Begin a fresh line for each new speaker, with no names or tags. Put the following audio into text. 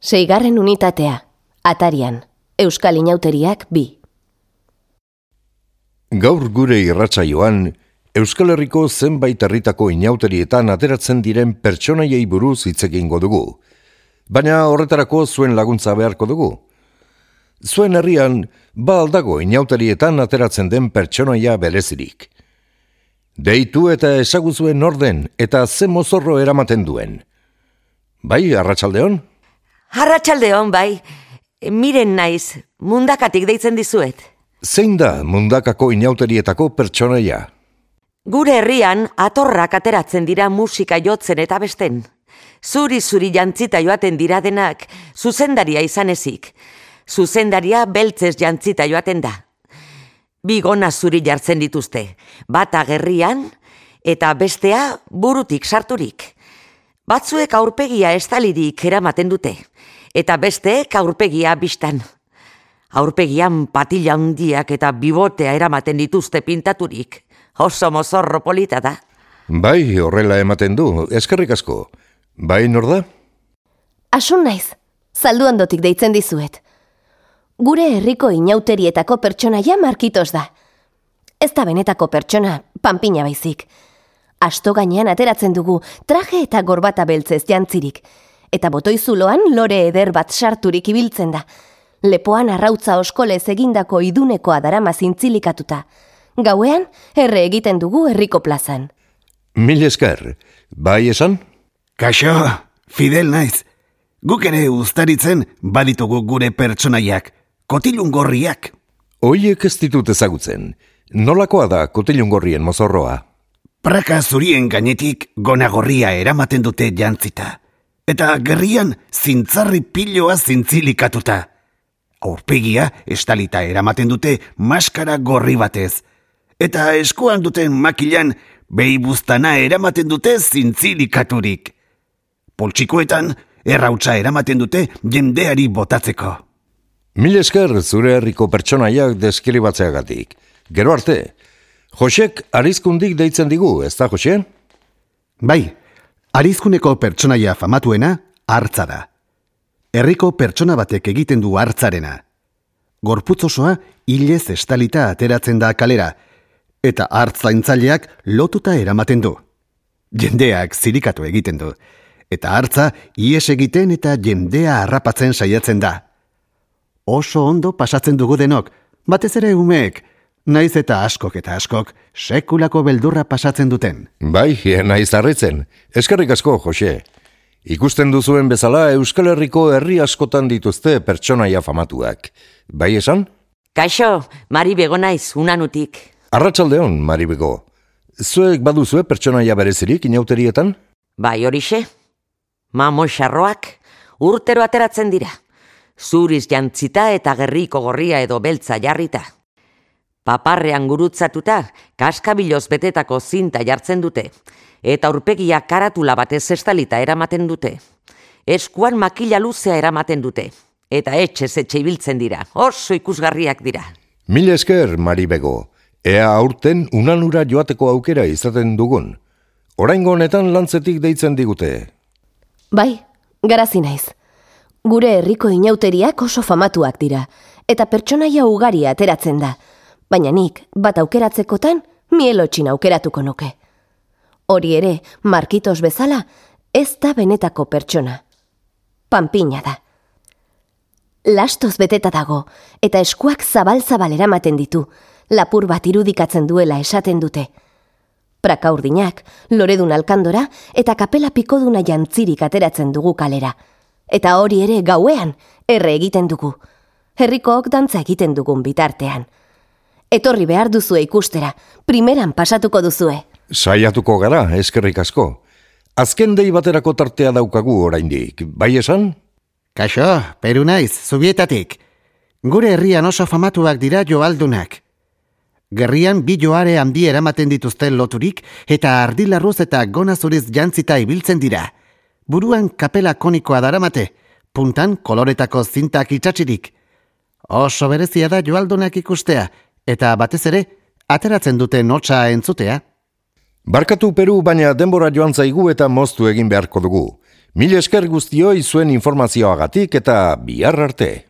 Seigarren unitatea, atarian, Euskal Inauteriak bi.
Gaur gure irratsaioan Euskal Herriko zenbait herritako inauterietan ateratzen diren pertsonaiei buruz hitz egingo dugu. Baina horretarako zuen laguntza beharko dugu. Zuen herrian, ba aldago inauterietan ateratzen den pertsonaia berezirik. Deitu eta esaguzuen orden eta ze mozorro eramaten duen. Bai, arratsaldeon?
Arratxaldeon, bai. Miren naiz, mundakatik deitzen dizuet.
Zein da mundakako inauterietako pertsonaia?
Gure herrian atorrak ateratzen dira musika jotzen eta besten. Zuri-zuri jantzita joaten dira denak, zuzendaria izan ezik. Zuzendaria beltzez jantzita joaten da. Bigona zuri jartzen dituzte, bata gerrian eta bestea burutik sarturik. Batzuek aurpegia estalirik eramaten dute, eta besteek aurpegia bistan. Aurpegian patila handiak eta bibotea eramaten dituzte pintaturik. Oso mozorro polita da.
Bai, horrela ematen du, eskerrik asko. Bai, nor da?
Asun naiz, zaldu handotik deitzen dizuet. Gure herriko inauterietako pertsonaia markitos da. Ez da benetako pertsona, panpina baizik. Asto gainean ateratzen dugu traje eta gorbata beltzez jantzirik. Eta botoi zuloan lore eder bat sarturik ibiltzen da. Lepoan arrautza oskolez egindako idunekoa darama zintzilikatuta. Gauean, erre egiten dugu herriko plazan.
Mil esker, bai esan?
Kaixo, Fidel naiz. Guk ere uztaritzen baditugu gure pertsonaiak, kotilun gorriak.
Hoiek ez ditut ezagutzen. Nolakoa da kotilun gorrien mozorroa?
Praka zurien gainetik gona gorria eramaten dute jantzita. Eta gerrian zintzarri piloa zintzilikatuta. Aurpegia estalita eramaten dute maskara gorri batez. Eta eskuan duten makilan behi buztana eramaten dute zintzilikaturik. Poltsikoetan errautsa eramaten dute jendeari botatzeko.
Mil esker zure herriko pertsonaiak deskribatzeagatik. Gero arte, Josek arizkundik deitzen digu, ez da, Jose?
Bai, arizkuneko pertsonaia famatuena hartza da. Herriko pertsona batek egiten du hartzarena. Gorputz osoa hilez estalita ateratzen da kalera, eta hartzaintzaileak lotuta eramaten du. Jendeak zirikatu egiten du, eta hartza ies egiten eta jendea harrapatzen saiatzen da. Oso ondo pasatzen dugu denok, batez ere umeek, naiz eta askok eta askok sekulako beldurra pasatzen duten.
Bai, naiz harritzen. Eskerrik asko, Jose. Ikusten duzuen bezala Euskal Herriko herri askotan dituzte pertsonaia famatuak. Bai esan?
Kaixo, Mari Bego naiz, unanutik.
Arratsaldeon, Mari Bego. Zuek baduzue pertsonaia berezirik inauterietan?
Bai horixe. Mamo xarroak urtero ateratzen dira. Zuriz jantzita eta gerriko gorria edo beltza jarrita. Paparrean gurutzatuta, kaskabiloz betetako zinta jartzen dute, eta aurpegia karatula batez estalita eramaten dute. Eskuan makila luzea eramaten dute, eta etxez etxe ibiltzen dira, oso ikusgarriak dira.
Mil esker, Mari Bego. Ea aurten unanura joateko aukera izaten dugun. Oraingo honetan lantzetik deitzen digute.
Bai, garazi naiz. Gure herriko inauteriak oso famatuak dira, eta pertsonaia ugari ateratzen da. Baina nik, bat aukeratzekotan, mielotxin aukeratuko nuke. Hori ere, markitos bezala, ez da benetako pertsona. Panpina da. Lastoz beteta dago, eta eskuak zabal-zabal eramaten ditu, lapur bat irudikatzen duela esaten dute. Prakaurdinak, loredun alkandora eta kapela pikoduna jantzirik ateratzen dugu kalera. Eta hori ere gauean, erre egiten dugu. Herrikook dantza egiten dugun bitartean. Etorri behar duzue ikustera, primeran pasatuko duzue.
Saiatuko gara, eskerrik asko. Azken dei baterako tartea daukagu oraindik. Bai esan?
Kaixo, Peru naiz, zubietatik. Gure herrian oso famatuak dira joaldunak. Gerrian bi joare handi eramaten dituzten loturik eta ardilarruz eta gona zuriz jantzita ibiltzen dira. Buruan kapela konikoa daramate, puntan koloretako zintak itxatxirik. Oso berezia da joaldunak ikustea, eta batez ere, ateratzen dute notxa entzutea.
Barkatu Peru baina denbora joan zaigu eta moztu egin beharko dugu. Mil esker guztioi zuen informazioagatik eta bihar arte.